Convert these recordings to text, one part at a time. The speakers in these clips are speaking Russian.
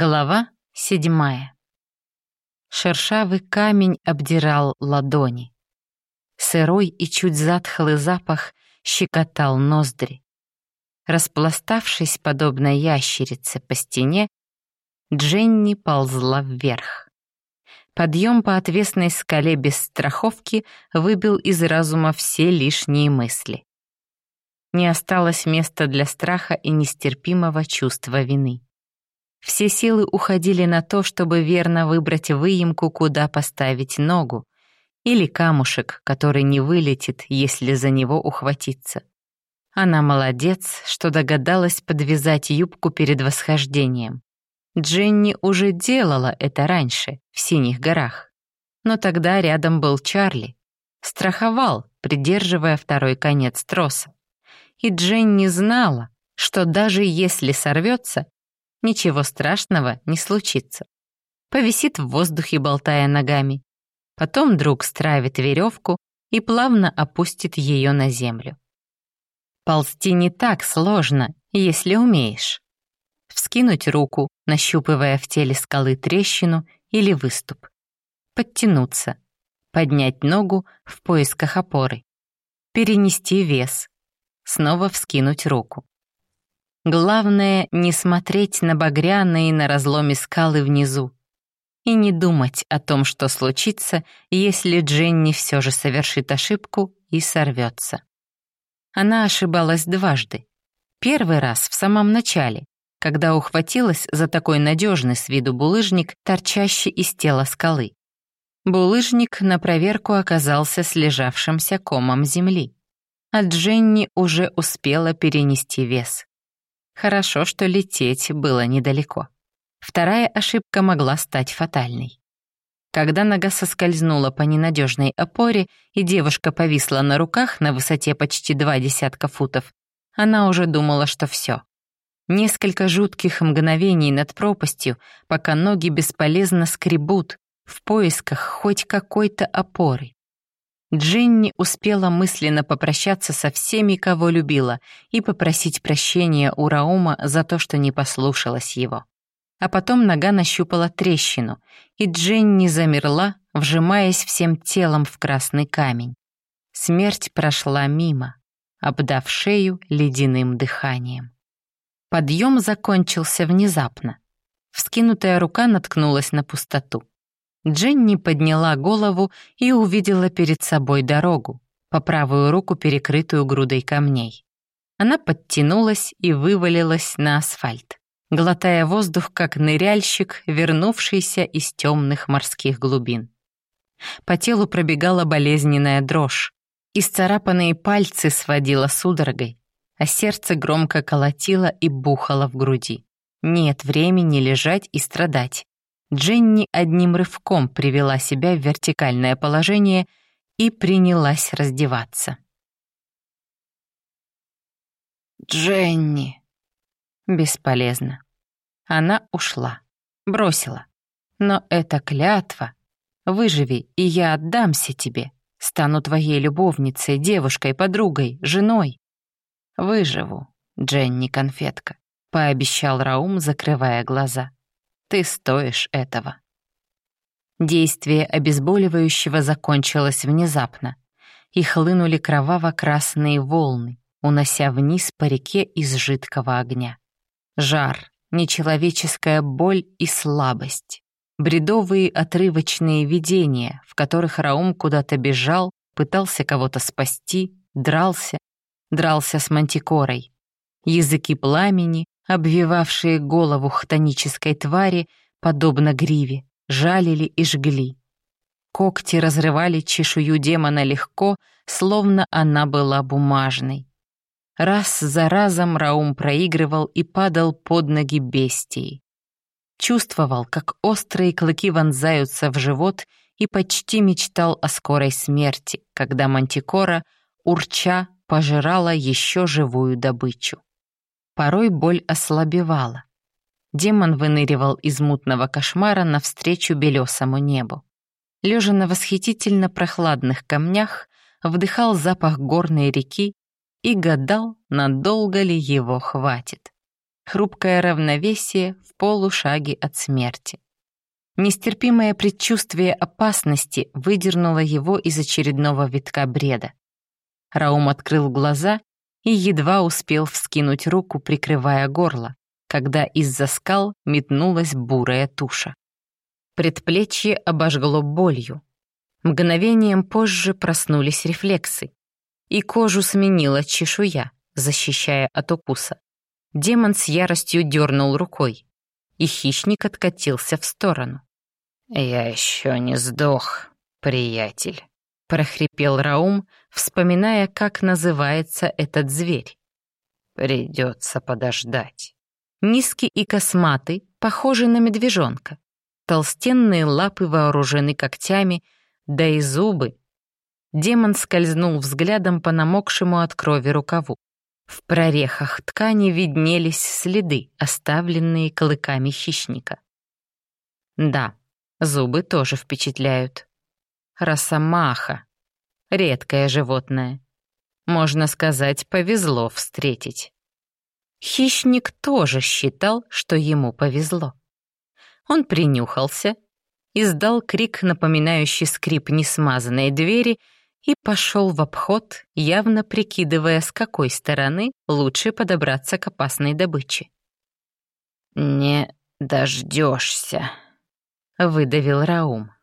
Глава седьмая. Шершавый камень обдирал ладони. Сырой и чуть затхлый запах щекотал ноздри. Распластавшись, подобно ящерице по стене, Дженни ползла вверх. Подъем по отвесной скале без страховки выбил из разума все лишние мысли. Не осталось места для страха и нестерпимого чувства вины. Все силы уходили на то, чтобы верно выбрать выемку, куда поставить ногу, или камушек, который не вылетит, если за него ухватиться. Она молодец, что догадалась подвязать юбку перед восхождением. Дженни уже делала это раньше, в Синих горах. Но тогда рядом был Чарли. Страховал, придерживая второй конец троса. И Дженни знала, что даже если сорвется, ничего страшного не случится. Повисит в воздухе, болтая ногами. Потом друг стравит веревку и плавно опустит ее на землю. Ползти не так сложно, если умеешь. Вскинуть руку, нащупывая в теле скалы трещину или выступ. Подтянуться. Поднять ногу в поисках опоры. Перенести вес. Снова вскинуть руку. Главное — не смотреть на багряные на разломе скалы внизу и не думать о том, что случится, если Дженни все же совершит ошибку и сорвется. Она ошибалась дважды. Первый раз в самом начале, когда ухватилась за такой надежный с виду булыжник, торчащий из тела скалы. Булыжник на проверку оказался слежавшимся комом земли, а Дженни уже успела перенести вес. Хорошо, что лететь было недалеко. Вторая ошибка могла стать фатальной. Когда нога соскользнула по ненадежной опоре, и девушка повисла на руках на высоте почти два десятка футов, она уже думала, что все. Несколько жутких мгновений над пропастью, пока ноги бесполезно скребут в поисках хоть какой-то опоры. Дженни успела мысленно попрощаться со всеми, кого любила, и попросить прощения у Раума за то, что не послушалась его. А потом нога нащупала трещину, и Дженни замерла, вжимаясь всем телом в красный камень. Смерть прошла мимо, обдав шею ледяным дыханием. Подъем закончился внезапно. Вскинутая рука наткнулась на пустоту. Дженни подняла голову и увидела перед собой дорогу, по правую руку перекрытую грудой камней. Она подтянулась и вывалилась на асфальт, глотая воздух, как ныряльщик, вернувшийся из темных морских глубин. По телу пробегала болезненная дрожь, исцарапанные пальцы сводила судорогой, а сердце громко колотило и бухало в груди. Нет времени лежать и страдать. Дженни одним рывком привела себя в вертикальное положение и принялась раздеваться. «Дженни!» Бесполезно. Она ушла, бросила. Но эта клятва «Выживи, и я отдамся тебе, стану твоей любовницей, девушкой, подругой, женой». «Выживу, Дженни-конфетка», — пообещал Раум, закрывая глаза. Ты стоишь этого». Действие обезболивающего закончилось внезапно, и хлынули кроваво-красные волны, унося вниз по реке из жидкого огня. Жар, нечеловеческая боль и слабость. Бредовые отрывочные видения, в которых Раум куда-то бежал, пытался кого-то спасти, дрался, дрался с мантикорой. Языки пламени, обвивавшие голову хтонической твари, подобно гриве, жалили и жгли. Когти разрывали чешую демона легко, словно она была бумажной. Раз за разом Раум проигрывал и падал под ноги бестии. Чувствовал, как острые клыки вонзаются в живот и почти мечтал о скорой смерти, когда мантикора, урча, пожирала еще живую добычу. Порой боль ослабевала. Демон выныривал из мутного кошмара навстречу белесому небу. Лежа на восхитительно прохладных камнях, вдыхал запах горной реки и гадал, надолго ли его хватит. хрупкое равновесие в полушаге от смерти. Нестерпимое предчувствие опасности выдернуло его из очередного витка бреда. Раум открыл глаза и едва успел вскинуть руку, прикрывая горло, когда из-за скал метнулась бурая туша. Предплечье обожгло болью. Мгновением позже проснулись рефлексы, и кожу сменила чешуя, защищая от укуса. Демон с яростью дернул рукой, и хищник откатился в сторону. «Я еще не сдох, приятель», — прохрипел Раум, вспоминая, как называется этот зверь. «Придется подождать». Низкий и косматый, похожий на медвежонка. Толстенные лапы вооружены когтями, да и зубы. Демон скользнул взглядом по намокшему от крови рукаву. В прорехах ткани виднелись следы, оставленные клыками хищника. Да, зубы тоже впечатляют. Росомаха. Редкое животное. Можно сказать, повезло встретить. Хищник тоже считал, что ему повезло. Он принюхался, издал крик, напоминающий скрип несмазанной двери, и пошел в обход, явно прикидывая, с какой стороны лучше подобраться к опасной добыче. «Не дождешься», — выдавил Раум.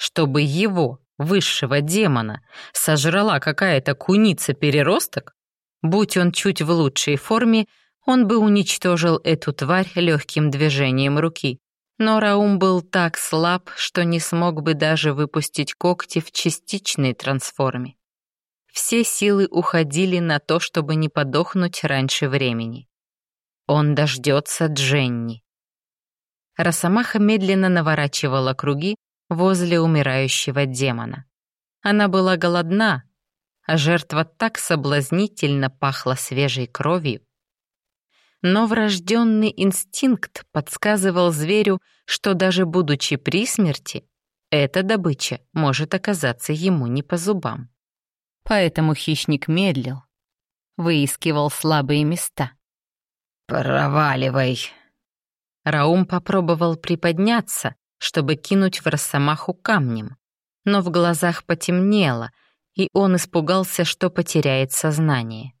«Чтобы его, высшего демона, сожрала какая-то куница-переросток? Будь он чуть в лучшей форме, он бы уничтожил эту тварь легким движением руки. Но Раум был так слаб, что не смог бы даже выпустить когти в частичной трансформе. Все силы уходили на то, чтобы не подохнуть раньше времени. Он дождется Дженни. Росомаха медленно наворачивала круги возле умирающего демона. Она была голодна, а жертва так соблазнительно пахла свежей кровью. Но врожденный инстинкт подсказывал зверю, что даже будучи при смерти, эта добыча может оказаться ему не по зубам. Поэтому хищник медлил, выискивал слабые места. «Проваливай!» Раум попробовал приподняться, чтобы кинуть в росомаху камнем, но в глазах потемнело, и он испугался, что потеряет сознание.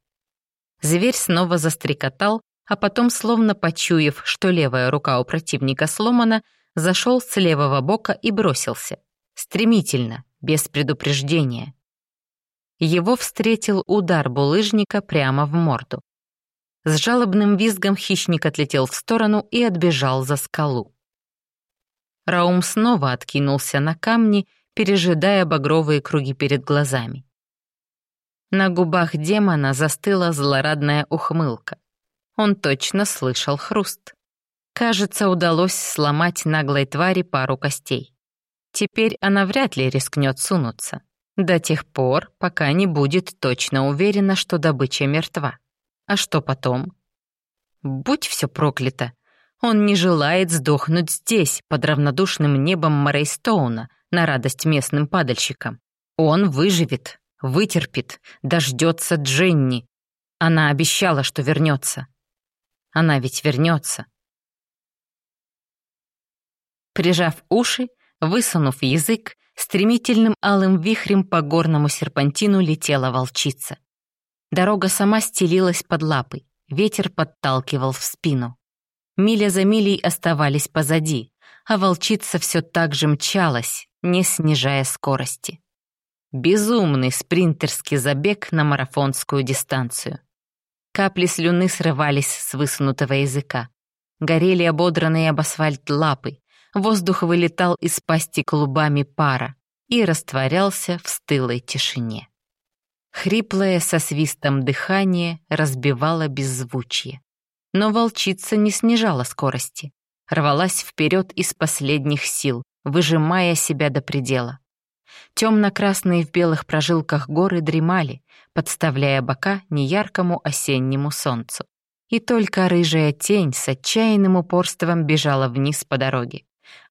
Зверь снова застрекотал, а потом, словно почуяв, что левая рука у противника сломана, зашел с левого бока и бросился. Стремительно, без предупреждения. Его встретил удар булыжника прямо в морду. С жалобным визгом хищник отлетел в сторону и отбежал за скалу. Раум снова откинулся на камни пережидая багровые круги перед глазами. На губах демона застыла злорадная ухмылка. Он точно слышал хруст. Кажется, удалось сломать наглой твари пару костей. Теперь она вряд ли рискнет сунуться. До тех пор, пока не будет точно уверена, что добыча мертва. А что потом? Будь все проклято. Он не желает сдохнуть здесь, под равнодушным небом Морейстоуна, на радость местным падальщикам. Он выживет, вытерпит, дождется Дженни. Она обещала, что вернется. Она ведь вернется. Прижав уши, высунув язык, стремительным алым вихрем по горному серпантину летела волчица. Дорога сама стелилась под лапой, ветер подталкивал в спину. Миля за милей оставались позади, а волчица все так же мчалась, не снижая скорости. Безумный спринтерский забег на марафонскую дистанцию. Капли слюны срывались с высунутого языка. Горели ободранные об асфальт лапы. Воздух вылетал из пасти клубами пара и растворялся в стылой тишине. Хриплое со свистом дыхание разбивало беззвучие. Но волчица не снижала скорости. Рвалась вперед из последних сил, выжимая себя до предела. Темно-красные в белых прожилках горы дремали, подставляя бока неяркому осеннему солнцу. И только рыжая тень с отчаянным упорством бежала вниз по дороге,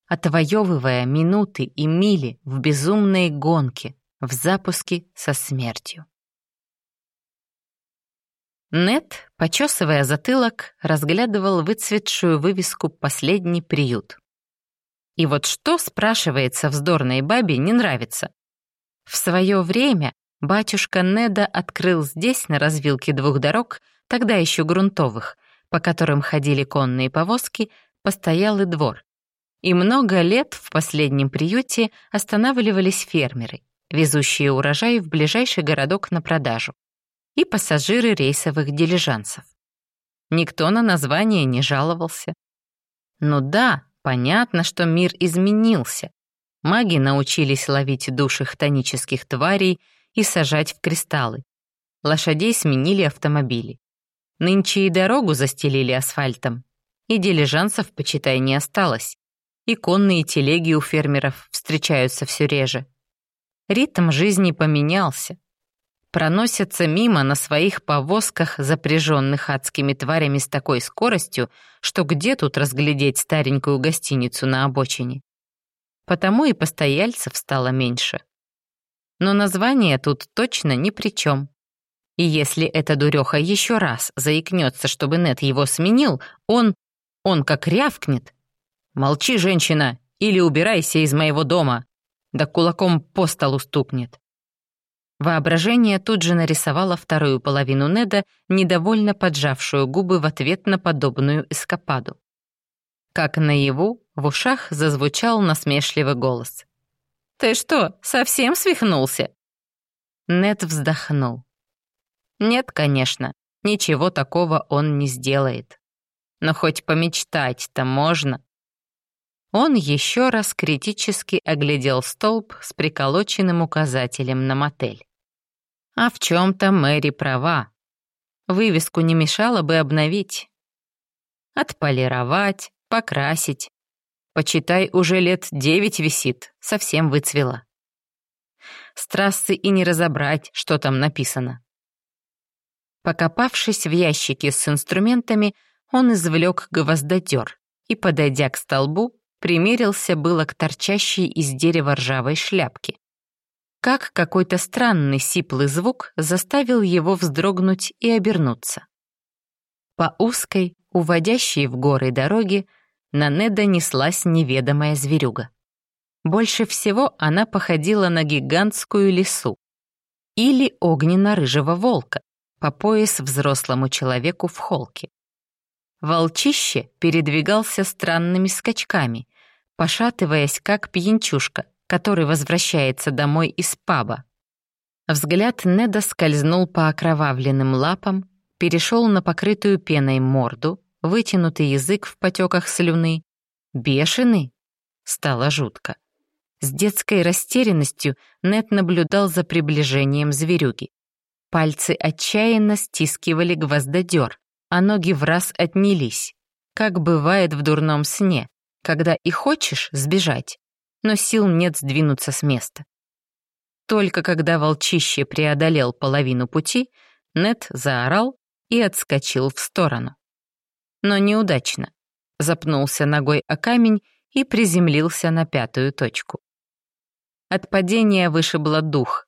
отвоевывая минуты и мили в безумной гонке, в запуске со смертью. Нет, почесывая затылок, разглядывал выцветшую вывеску «Последний приют». И вот что, спрашивается, вздорной бабе не нравится? В свое время батюшка Неда открыл здесь, на развилке двух дорог, тогда еще грунтовых, по которым ходили конные повозки, постоялый двор. И много лет в последнем приюте останавливались фермеры, везущие урожай в ближайший городок на продажу, и пассажиры рейсовых дилижансов. Никто на название не жаловался. Ну да, понятно, что мир изменился. Маги научились ловить души хтонических тварей и сажать в кристаллы. Лошадей сменили автомобили. Нынче и дорогу застелили асфальтом. И дилижансов, почитай, не осталось. И конные телеги у фермеров встречаются все реже. Ритм жизни поменялся. Проносятся мимо на своих повозках, запряженных адскими тварями с такой скоростью, что где тут разглядеть старенькую гостиницу на обочине. Потому и постояльцев стало меньше. Но название тут точно ни при чем. И если эта дуреха еще раз заикнется, чтобы Нет его сменил, он... он как рявкнет. «Молчи, женщина, или убирайся из моего дома!» Да кулаком по столу стукнет. Воображение тут же нарисовало вторую половину Неда, недовольно поджавшую губы в ответ на подобную эскападу. Как наяву, в ушах зазвучал насмешливый голос. «Ты что, совсем свихнулся?» Нед вздохнул. Нет, конечно, ничего такого он не сделает. Но хоть помечтать-то можно. Он еще раз критически оглядел столб с приколоченным указателем на мотель. А в чем-то Мэри права. Вывеску не мешало бы обновить. Отполировать, покрасить. Почитай, уже лет девять висит, совсем выцвела. С трассы и не разобрать, что там написано. Покопавшись в ящике с инструментами, он извлек гвоздодер и, подойдя к столбу, примерился было к торчащей из дерева ржавой шляпке. Как какой-то странный сиплый звук заставил его вздрогнуть и обернуться. По узкой, уводящей в горы дороге, на Неда неслась неведомая зверюга. Больше всего она походила на гигантскую лису или огненно-рыжего волка, по пояс взрослому человеку в холке. Волчище передвигался странными скачками, пошатываясь, как пьянчушка, который возвращается домой из паба. Взгляд Неда скользнул по окровавленным лапам, перешел на покрытую пеной морду, вытянутый язык в потеках слюны. Бешеный? Стало жутко. С детской растерянностью Нед наблюдал за приближением зверюги. Пальцы отчаянно стискивали гвоздодер, а ноги в раз отнялись, как бывает в дурном сне, когда и хочешь сбежать, но сил нет сдвинуться с места. Только когда волчище преодолел половину пути, Нет заорал и отскочил в сторону. Но неудачно. Запнулся ногой о камень и приземлился на пятую точку. От падения вышибло дух,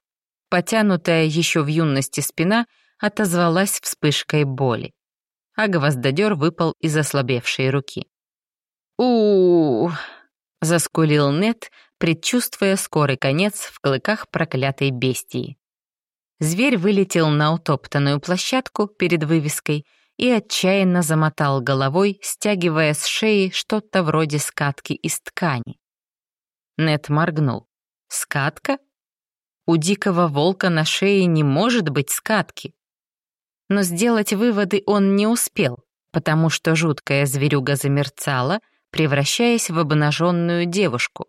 Потянутая еще в юности спина отозвалась вспышкой боли, а гвоздодер выпал из ослабевшей руки. у, заскулил Нет, предчувствуя скорый конец в клыках проклятой бестии. Зверь вылетел на утоптанную площадку перед вывеской и отчаянно замотал головой, стягивая с шеи что-то вроде скатки из ткани. Нет моргнул. «Скатка? У дикого волка на шее не может быть скатки. Но сделать выводы он не успел, потому что жуткая зверюга замерцала, превращаясь в обнаженную девушку.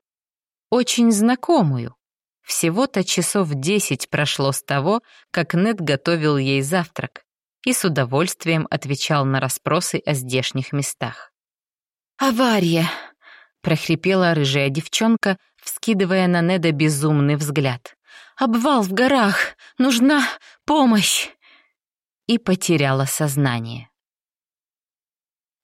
Очень знакомую. Всего-то часов десять прошло с того, как Нед готовил ей завтрак и с удовольствием отвечал на расспросы о здешних местах. «Авария!» — прохрипела рыжая девчонка, вскидывая на Неда безумный взгляд обвал в горах, нужна помощь!» И потеряла сознание.